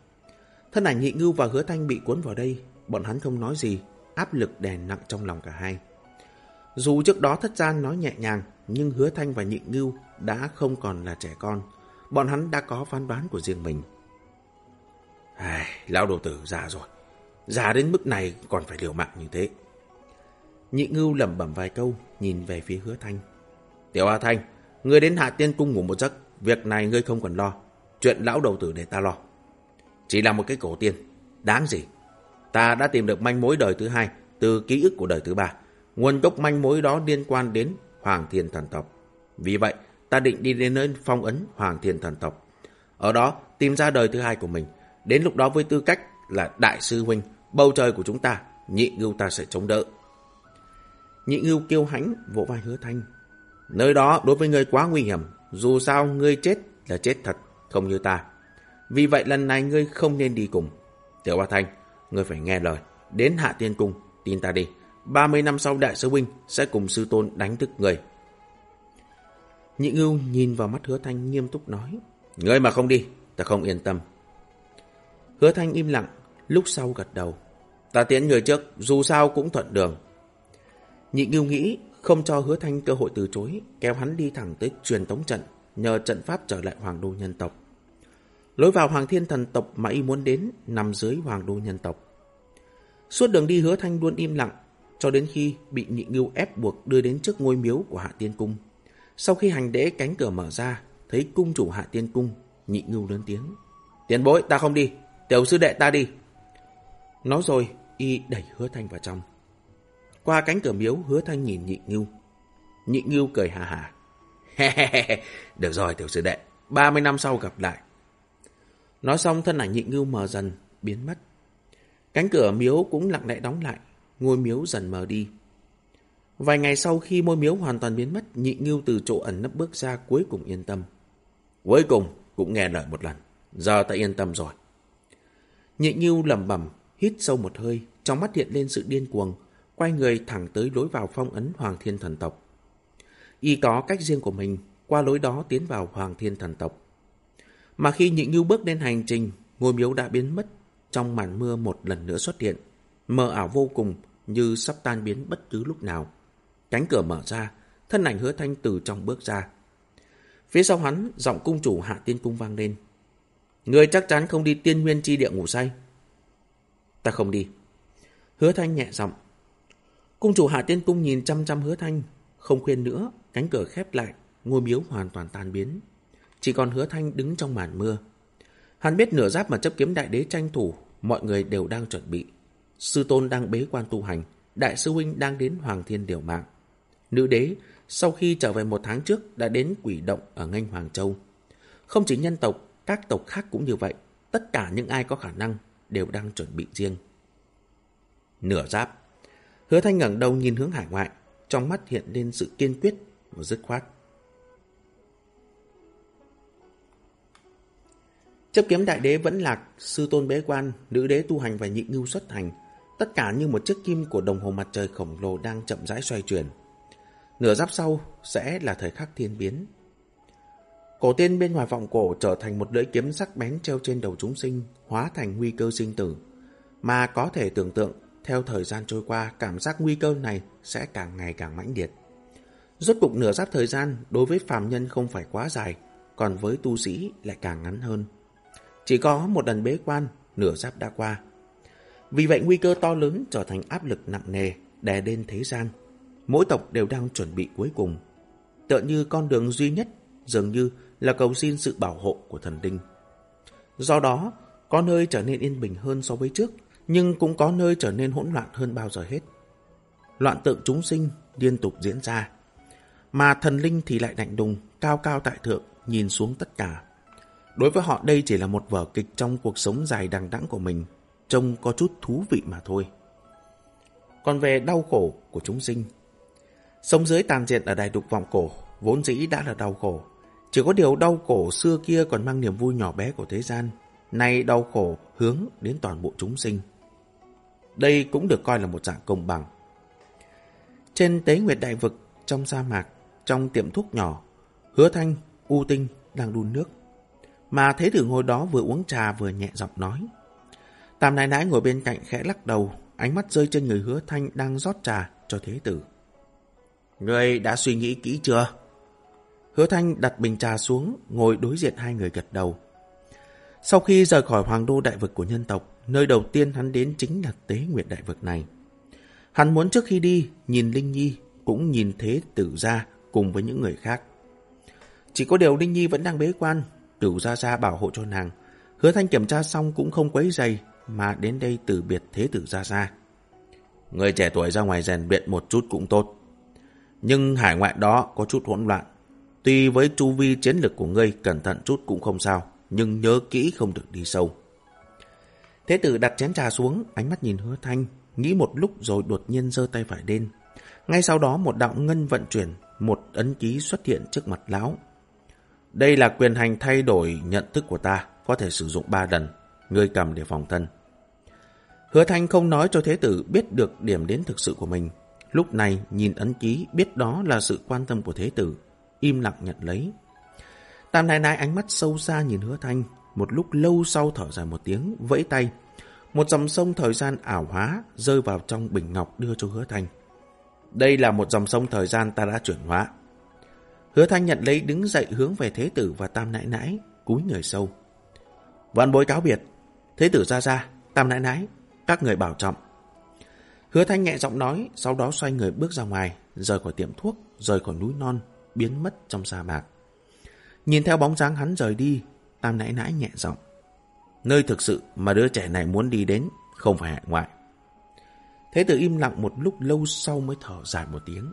Thân ảnh nhị ngưu và hứa thanh bị cuốn vào đây, bọn hắn không nói gì, áp lực đè nặng trong lòng cả hai. Dù trước đó thất gian nói nhẹ nhàng, nhưng hứa thanh và nhị ngưu đã không còn là trẻ con. Bọn hắn đã có phán đoán của riêng mình. Ai, lão đồ tử già rồi. Già đến mức này còn phải liều mạng như thế. Nhị ngưu lẩm bẩm vài câu, nhìn về phía hứa thanh. Tiểu A Thanh, ngươi đến hạ tiên cung ngủ một giấc. Việc này ngươi không cần lo. Chuyện lão đầu tử để ta lo. Chỉ là một cái cổ tiên. Đáng gì? Ta đã tìm được manh mối đời thứ hai từ ký ức của đời thứ ba. Nguồn gốc manh mối đó liên quan đến Hoàng Thiên Thần Tộc. Vì vậy, ta định đi đến nơi phong ấn Hoàng Thiên Thần Tộc. Ở đó, tìm ra đời thứ hai của mình. Đến lúc đó với tư cách là Đại sư Huynh, bầu trời của chúng ta, nhị ngưu ta sẽ chống đỡ. Nhị ngưu kêu hãnh, vỗ vai hứa thanh. Nơi đó đối với ngươi quá nguy hiểm, dù sao ngươi chết là chết thật, không như ta. Vì vậy lần này ngươi không nên đi cùng. Tiểu Ba Thanh, ngươi phải nghe lời. Đến Hạ Tiên Cung, tin ta đi. 30 năm sau Đại sứ Huynh sẽ cùng sư tôn đánh thức người. Nhị ngưu nhìn vào mắt hứa thanh nghiêm túc nói. Ngươi mà không đi, ta không yên tâm. Hứa thanh im lặng, lúc sau gật đầu. Ta tiến người trước, dù sao cũng thuận đường. Nhị ngưu nghĩ, không cho hứa thanh cơ hội từ chối, kéo hắn đi thẳng tới truyền tống trận, nhờ trận pháp trở lại hoàng đô nhân tộc. Lối vào hoàng thiên thần tộc mà y muốn đến nằm dưới hoàng đô nhân tộc. Suốt đường đi hứa thanh luôn im lặng, cho đến khi bị nhị ngưu ép buộc đưa đến trước ngôi miếu của hạ tiên cung. Sau khi hành đễ cánh cửa mở ra, thấy cung chủ hạ tiên cung, nhị ngưu lớn tiếng. Tiền bối, ta không đi, tiểu sư đệ ta đi. Nói rồi, y đẩy hứa thanh vào trong. Qua cánh cửa miếu, hứa thanh nhìn nhị ngưu. Nhị ngưu cười hà hà. Được rồi, tiểu sư đệ, 30 năm sau gặp lại. Nói xong thân ảnh nhị ngưu mờ dần, biến mất. Cánh cửa miếu cũng lặng lẽ đóng lại, ngôi miếu dần mờ đi. Vài ngày sau khi ngôi miếu hoàn toàn biến mất, nhị ngưu từ chỗ ẩn nấp bước ra cuối cùng yên tâm. Cuối cùng cũng nghe lời một lần, giờ ta yên tâm rồi. Nhị ngưu lẩm bẩm, hít sâu một hơi, trong mắt hiện lên sự điên cuồng, quay người thẳng tới lối vào phong ấn Hoàng Thiên Thần Tộc. Y có cách riêng của mình, qua lối đó tiến vào Hoàng Thiên Thần Tộc. Mà khi nhị ngưu bước lên hành trình, ngôi miếu đã biến mất, trong màn mưa một lần nữa xuất hiện, mờ ảo vô cùng như sắp tan biến bất cứ lúc nào. Cánh cửa mở ra, thân ảnh hứa thanh từ trong bước ra. Phía sau hắn, giọng cung chủ hạ tiên cung vang lên. Người chắc chắn không đi tiên nguyên chi địa ngủ say. Ta không đi. Hứa thanh nhẹ giọng. Cung chủ hạ tiên cung nhìn chăm chăm hứa thanh, không khuyên nữa, cánh cửa khép lại, ngôi miếu hoàn toàn tan biến. Chỉ còn hứa thanh đứng trong màn mưa. Hắn biết nửa giáp mà chấp kiếm đại đế tranh thủ, mọi người đều đang chuẩn bị. Sư tôn đang bế quan tu hành, đại sư huynh đang đến Hoàng Thiên Điều Mạng. Nữ đế, sau khi trở về một tháng trước, đã đến quỷ động ở nganh Hoàng Châu. Không chỉ nhân tộc, các tộc khác cũng như vậy. Tất cả những ai có khả năng đều đang chuẩn bị riêng. Nửa giáp. Hứa thanh ngẩng đầu nhìn hướng hải ngoại, trong mắt hiện lên sự kiên quyết và dứt khoát. Chấp kiếm đại đế vẫn lạc, sư tôn bế quan, nữ đế tu hành và nhị ngưu xuất hành. Tất cả như một chiếc kim của đồng hồ mặt trời khổng lồ đang chậm rãi xoay chuyển. Nửa giáp sau sẽ là thời khắc thiên biến. Cổ tiên bên ngoài vọng cổ trở thành một lưỡi kiếm sắc bén treo trên đầu chúng sinh, hóa thành nguy cơ sinh tử. Mà có thể tưởng tượng, theo thời gian trôi qua, cảm giác nguy cơ này sẽ càng ngày càng mãnh liệt. Rốt cục nửa giáp thời gian đối với phàm nhân không phải quá dài, còn với tu sĩ lại càng ngắn hơn. Chỉ có một lần bế quan, nửa giáp đã qua. Vì vậy nguy cơ to lớn trở thành áp lực nặng nề, đè lên thế gian. Mỗi tộc đều đang chuẩn bị cuối cùng. Tựa như con đường duy nhất, dường như là cầu xin sự bảo hộ của thần linh. Do đó, có nơi trở nên yên bình hơn so với trước, nhưng cũng có nơi trở nên hỗn loạn hơn bao giờ hết. Loạn tượng chúng sinh liên tục diễn ra, mà thần linh thì lại lạnh đùng, cao cao tại thượng, nhìn xuống tất cả. Đối với họ đây chỉ là một vở kịch trong cuộc sống dài đằng đẵng của mình, trông có chút thú vị mà thôi. Còn về đau khổ của chúng sinh, sống dưới tàn diện ở đài đục vọng cổ, vốn dĩ đã là đau khổ. Chỉ có điều đau khổ xưa kia còn mang niềm vui nhỏ bé của thế gian, nay đau khổ hướng đến toàn bộ chúng sinh. Đây cũng được coi là một dạng công bằng. Trên tế nguyệt đại vực, trong sa mạc, trong tiệm thuốc nhỏ, hứa thanh, u tinh đang đun nước. Mà thế tử ngồi đó vừa uống trà vừa nhẹ giọng nói. Tam nãi nãi ngồi bên cạnh khẽ lắc đầu, ánh mắt rơi trên người hứa thanh đang rót trà cho thế tử. Người đã suy nghĩ kỹ chưa? Hứa thanh đặt bình trà xuống, ngồi đối diện hai người gật đầu. Sau khi rời khỏi hoàng đô đại vực của nhân tộc, nơi đầu tiên hắn đến chính là tế nguyện đại vực này. Hắn muốn trước khi đi, nhìn Linh Nhi, cũng nhìn thế tử gia cùng với những người khác. Chỉ có điều Linh Nhi vẫn đang bế quan, Tử Gia Gia bảo hộ cho nàng. Hứa Thanh kiểm tra xong cũng không quấy dày, mà đến đây từ biệt Thế Tử Gia Gia. Người trẻ tuổi ra ngoài rèn luyện một chút cũng tốt. Nhưng hải ngoại đó có chút hỗn loạn. Tuy với chu vi chiến lực của ngươi cẩn thận chút cũng không sao, nhưng nhớ kỹ không được đi sâu. Thế tử đặt chén trà xuống, ánh mắt nhìn hứa thanh, nghĩ một lúc rồi đột nhiên giơ tay phải lên. Ngay sau đó một đạo ngân vận chuyển, một ấn ký xuất hiện trước mặt lão. Đây là quyền hành thay đổi nhận thức của ta, có thể sử dụng ba lần, ngươi cầm để phòng thân. Hứa Thanh không nói cho thế tử biết được điểm đến thực sự của mình. Lúc này nhìn ấn ký biết đó là sự quan tâm của thế tử, im lặng nhận lấy. Tam nai nai ánh mắt sâu xa nhìn hứa Thanh, một lúc lâu sau thở dài một tiếng, vẫy tay. Một dòng sông thời gian ảo hóa rơi vào trong bình ngọc đưa cho hứa Thanh. Đây là một dòng sông thời gian ta đã chuyển hóa. Hứa thanh nhận lấy đứng dậy hướng về thế tử và tam nãi nãi, cúi người sâu. Vạn bối cáo biệt, thế tử ra ra, tam nãi nãi, các người bảo trọng. Hứa thanh nhẹ giọng nói, sau đó xoay người bước ra ngoài, rời khỏi tiệm thuốc, rời khỏi núi non, biến mất trong sa mạc. Nhìn theo bóng dáng hắn rời đi, tam nãi nãi nhẹ giọng. Nơi thực sự mà đứa trẻ này muốn đi đến không phải hải ngoại. Thế tử im lặng một lúc lâu sau mới thở dài một tiếng.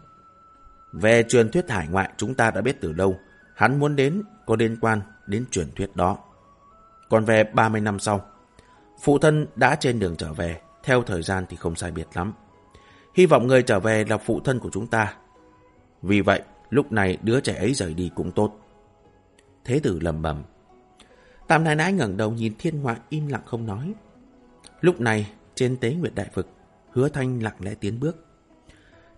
Về truyền thuyết hải ngoại chúng ta đã biết từ lâu, hắn muốn đến có liên quan đến truyền thuyết đó. Còn về 30 năm sau, phụ thân đã trên đường trở về, theo thời gian thì không sai biệt lắm. Hy vọng người trở về là phụ thân của chúng ta. Vì vậy, lúc này đứa trẻ ấy rời đi cũng tốt. Thế tử lầm bầm. Tam nãi nãi ngẩng đầu nhìn thiên ngoại im lặng không nói. Lúc này, trên tế nguyệt đại vực, hứa thanh lặng lẽ tiến bước.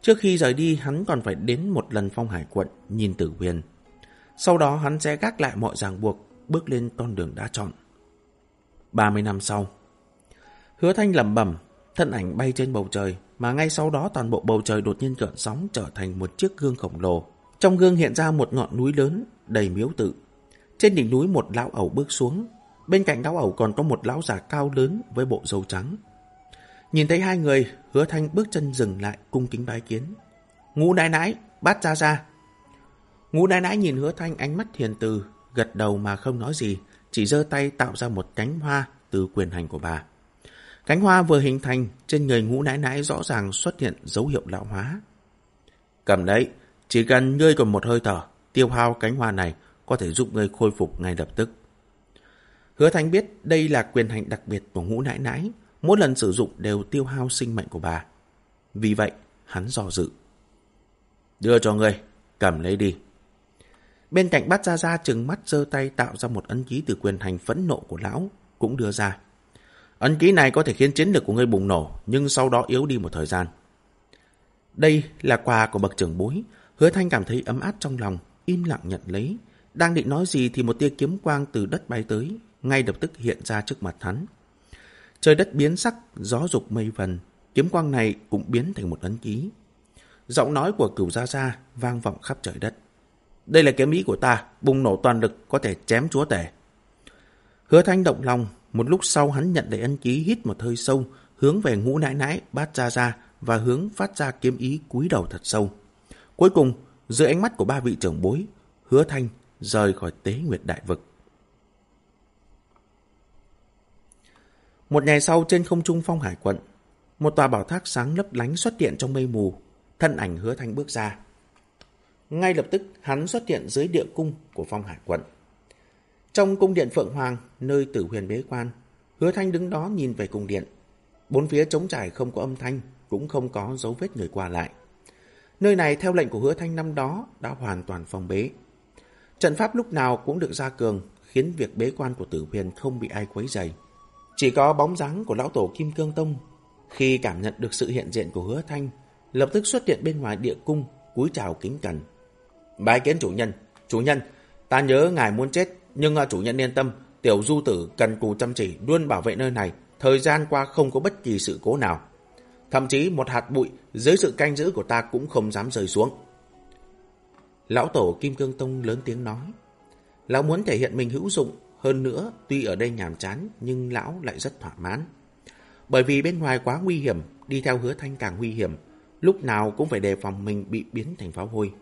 Trước khi rời đi, hắn còn phải đến một lần phong hải quận, nhìn tử huyền. Sau đó hắn sẽ gác lại mọi ràng buộc, bước lên con đường đã chọn. 30 năm sau, hứa thanh lẩm bẩm, thân ảnh bay trên bầu trời, mà ngay sau đó toàn bộ bầu trời đột nhiên gợn sóng trở thành một chiếc gương khổng lồ. Trong gương hiện ra một ngọn núi lớn, đầy miếu tự. Trên đỉnh núi một lão ẩu bước xuống, bên cạnh lão ẩu còn có một lão già cao lớn với bộ râu trắng. Nhìn thấy hai người, hứa thanh bước chân dừng lại cung kính bái kiến. Ngũ nãi nãi, bát ra ra. Ngũ nãi nãi nhìn hứa thanh ánh mắt thiền từ, gật đầu mà không nói gì, chỉ giơ tay tạo ra một cánh hoa từ quyền hành của bà. Cánh hoa vừa hình thành, trên người ngũ nãi nãi rõ ràng xuất hiện dấu hiệu lão hóa. Cầm đấy, chỉ cần ngươi còn một hơi thở, tiêu hao cánh hoa này có thể giúp ngươi khôi phục ngay lập tức. Hứa Thanh biết đây là quyền hành đặc biệt của ngũ nãi nãi, mỗi lần sử dụng đều tiêu hao sinh mệnh của bà. Vì vậy, hắn dò dự. Đưa cho ngươi, cầm lấy đi. Bên cạnh bắt ra ra chừng mắt giơ tay tạo ra một ấn ký từ quyền hành phẫn nộ của lão, cũng đưa ra. Ấn ký này có thể khiến chiến lực của ngươi bùng nổ, nhưng sau đó yếu đi một thời gian. Đây là quà của bậc trưởng bối, hứa thanh cảm thấy ấm áp trong lòng, im lặng nhận lấy. Đang định nói gì thì một tia kiếm quang từ đất bay tới, ngay lập tức hiện ra trước mặt hắn. Trời đất biến sắc, gió dục mây vần, kiếm quang này cũng biến thành một ấn ký. Giọng nói của cửu gia gia vang vọng khắp trời đất. Đây là kiếm ý của ta, bùng nổ toàn lực có thể chém chúa tể. Hứa thanh động lòng, một lúc sau hắn nhận lấy ấn ký hít một hơi sâu, hướng về ngũ nãi nãi, bát ra ra và hướng phát ra kiếm ý cúi đầu thật sâu. Cuối cùng, dưới ánh mắt của ba vị trưởng bối, hứa thanh rời khỏi tế nguyệt đại vực. Một ngày sau trên không trung phong hải quận, một tòa bảo tháp sáng lấp lánh xuất hiện trong mây mù, thân ảnh hứa thanh bước ra. Ngay lập tức hắn xuất hiện dưới địa cung của phong hải quận. Trong cung điện Phượng Hoàng, nơi tử huyền bế quan, hứa thanh đứng đó nhìn về cung điện. Bốn phía trống trải không có âm thanh, cũng không có dấu vết người qua lại. Nơi này theo lệnh của hứa thanh năm đó đã hoàn toàn phong bế. Trận pháp lúc nào cũng được gia cường, khiến việc bế quan của tử huyền không bị ai quấy dày. Chỉ có bóng dáng của lão tổ Kim Cương Tông, khi cảm nhận được sự hiện diện của hứa thanh, lập tức xuất hiện bên ngoài địa cung, cúi chào kính cẩn. Bái kiến chủ nhân, chủ nhân, ta nhớ ngài muốn chết, nhưng à, chủ nhân yên tâm, tiểu du tử cần cù chăm chỉ luôn bảo vệ nơi này, thời gian qua không có bất kỳ sự cố nào. Thậm chí một hạt bụi dưới sự canh giữ của ta cũng không dám rơi xuống. Lão tổ Kim Cương Tông lớn tiếng nói. Lão muốn thể hiện mình hữu dụng, hơn nữa tuy ở đây nhàm chán nhưng lão lại rất thỏa mãn. Bởi vì bên ngoài quá nguy hiểm, đi theo hứa thanh càng nguy hiểm, lúc nào cũng phải đề phòng mình bị biến thành pháo hôi.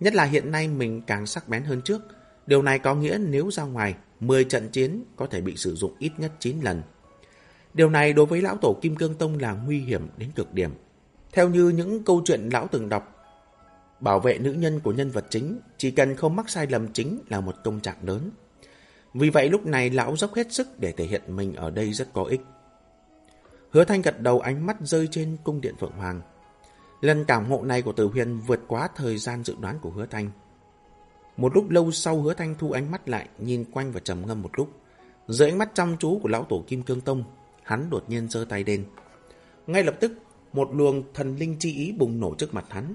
Nhất là hiện nay mình càng sắc bén hơn trước, điều này có nghĩa nếu ra ngoài, 10 trận chiến có thể bị sử dụng ít nhất 9 lần. Điều này đối với lão tổ Kim Cương Tông là nguy hiểm đến cực điểm. Theo như những câu chuyện lão từng đọc, bảo vệ nữ nhân của nhân vật chính chỉ cần không mắc sai lầm chính là một công trạng lớn. Vì vậy lúc này lão dốc hết sức để thể hiện mình ở đây rất có ích. Hứa Thanh gật đầu ánh mắt rơi trên cung điện Phượng Hoàng. Lần cảm ngộ này của Tử Huyền vượt quá thời gian dự đoán của Hứa Thanh. Một lúc lâu sau Hứa Thanh thu ánh mắt lại, nhìn quanh và trầm ngâm một lúc. Dưới ánh mắt chăm chú của lão tổ Kim Cương Tông, hắn đột nhiên giơ tay lên. Ngay lập tức, một luồng thần linh chi ý bùng nổ trước mặt hắn.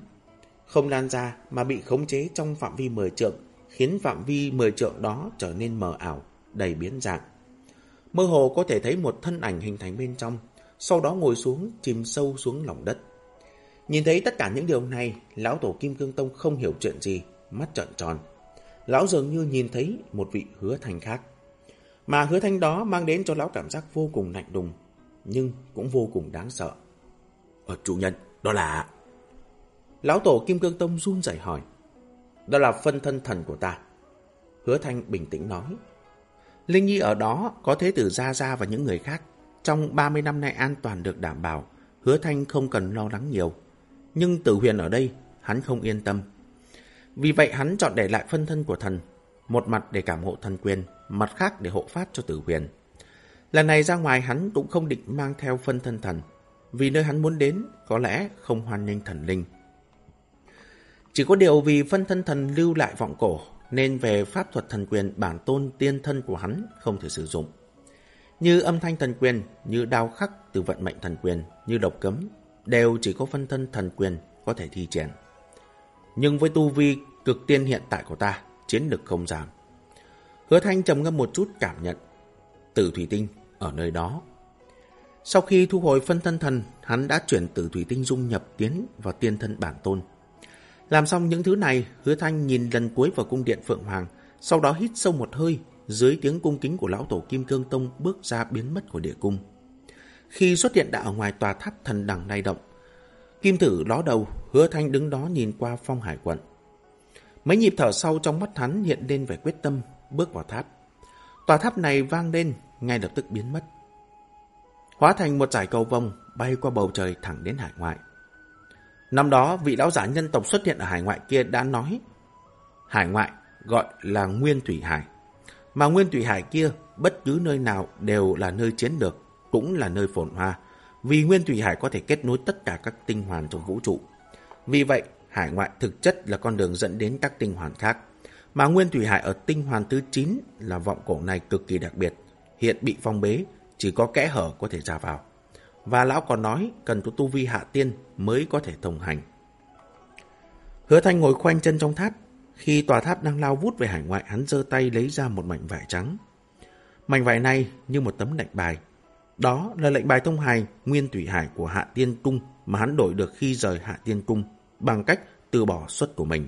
Không lan ra mà bị khống chế trong phạm vi mười trượng, khiến phạm vi mười trượng đó trở nên mờ ảo, đầy biến dạng. Mơ hồ có thể thấy một thân ảnh hình thành bên trong, sau đó ngồi xuống, chìm sâu xuống lòng đất. Nhìn thấy tất cả những điều này, lão tổ Kim Cương Tông không hiểu chuyện gì, mắt trợn tròn. Lão dường như nhìn thấy một vị hứa thanh khác. Mà hứa thanh đó mang đến cho lão cảm giác vô cùng lạnh đùng, nhưng cũng vô cùng đáng sợ. Ờ, chủ nhân, đó là... Lão tổ Kim Cương Tông run rẩy hỏi. Đó là phân thân thần của ta. Hứa thanh bình tĩnh nói. Linh Nhi ở đó có thế tử Gia Gia và những người khác. Trong 30 năm nay an toàn được đảm bảo, hứa thanh không cần lo lắng nhiều. Nhưng tử huyền ở đây, hắn không yên tâm. Vì vậy hắn chọn để lại phân thân của thần, một mặt để cảm hộ thần quyền, mặt khác để hộ phát cho tử huyền. Lần này ra ngoài hắn cũng không định mang theo phân thân thần, vì nơi hắn muốn đến có lẽ không hoan nghênh thần linh. Chỉ có điều vì phân thân thần lưu lại vọng cổ, nên về pháp thuật thần quyền bản tôn tiên thân của hắn không thể sử dụng. Như âm thanh thần quyền, như đao khắc từ vận mệnh thần quyền, như độc cấm, đều chỉ có phân thân thần quyền có thể thi triển. Nhưng với tu vi cực tiên hiện tại của ta, chiến lực không giảm. Hứa Thanh trầm ngâm một chút cảm nhận. Tử thủy tinh ở nơi đó. Sau khi thu hồi phân thân thần, hắn đã chuyển tử thủy tinh dung nhập tiến vào tiên thân bản tôn. Làm xong những thứ này, hứa thanh nhìn lần cuối vào cung điện Phượng Hoàng, sau đó hít sâu một hơi, dưới tiếng cung kính của lão tổ Kim Cương Tông bước ra biến mất của địa cung. Khi xuất hiện đã ở ngoài tòa tháp thần đằng lay động, Kim tử ló đầu, hứa thanh đứng đó nhìn qua phong hải quận. Mấy nhịp thở sau trong mắt hắn hiện lên vẻ quyết tâm, bước vào tháp. Tòa tháp này vang lên, ngay lập tức biến mất. Hóa thành một giải cầu vông, bay qua bầu trời thẳng đến hải ngoại. Năm đó, vị lão giả nhân tộc xuất hiện ở hải ngoại kia đã nói Hải ngoại gọi là Nguyên Thủy Hải. Mà Nguyên Thủy Hải kia, bất cứ nơi nào đều là nơi chiến lược, cũng là nơi phồn hoa. Vì Nguyên Thủy Hải có thể kết nối tất cả các tinh hoàn trong vũ trụ. Vì vậy, hải ngoại thực chất là con đường dẫn đến các tinh hoàn khác. Mà Nguyên Thủy Hải ở tinh hoàn thứ 9 là vọng cổ này cực kỳ đặc biệt. Hiện bị phong bế, chỉ có kẽ hở có thể ra vào. Và lão còn nói cần có tu vi hạ tiên mới có thể thông hành. Hứa Thanh ngồi khoanh chân trong tháp. Khi tòa tháp đang lao vút về hải ngoại, hắn giơ tay lấy ra một mảnh vải trắng. Mảnh vải này như một tấm lệnh bài. Đó là lệnh bài thông hài nguyên thủy hải của Hạ Tiên Cung mà hắn đổi được khi rời Hạ Tiên Cung bằng cách từ bỏ suất của mình.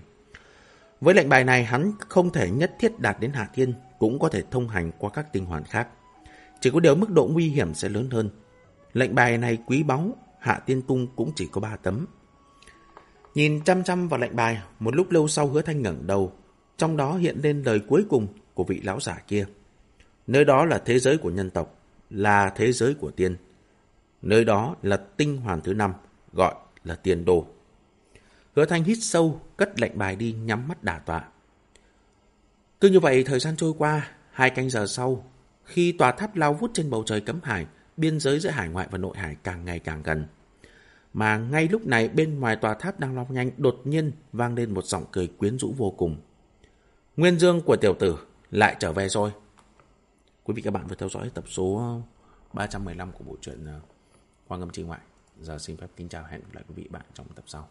Với lệnh bài này hắn không thể nhất thiết đạt đến Hạ Tiên, cũng có thể thông hành qua các tinh hoàn khác. Chỉ có điều mức độ nguy hiểm sẽ lớn hơn. Lệnh bài này quý báu, Hạ Tiên Cung cũng chỉ có ba tấm. Nhìn chăm chăm vào lệnh bài, một lúc lâu sau hứa thanh ngẩng đầu, trong đó hiện lên lời cuối cùng của vị lão giả kia. Nơi đó là thế giới của nhân tộc, là thế giới của tiên. Nơi đó là tinh hoàn thứ năm, gọi là tiền đồ. Hứa thanh hít sâu, cất lệnh bài đi nhắm mắt đả tọa. Cứ như vậy thời gian trôi qua, hai canh giờ sau, khi tòa tháp lao vút trên bầu trời cấm hải, biên giới giữa hải ngoại và nội hải càng ngày càng gần. Mà ngay lúc này bên ngoài tòa tháp đang lao nhanh đột nhiên vang lên một giọng cười quyến rũ vô cùng. Nguyên dương của tiểu tử lại trở về rồi. Quý vị các bạn vừa theo dõi tập số 315 của bộ truyện ờ, Hoàng Ngâm Trì Ngoại. Giờ xin phép kính chào hẹn gặp lại quý vị bạn trong tập sau.